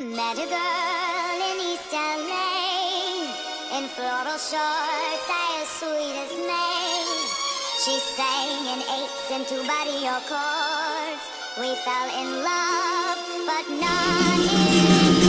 Met a girl in East LA in floral shorts, as sweet as May. She sang in eights and two body chords. We fell in love, but not in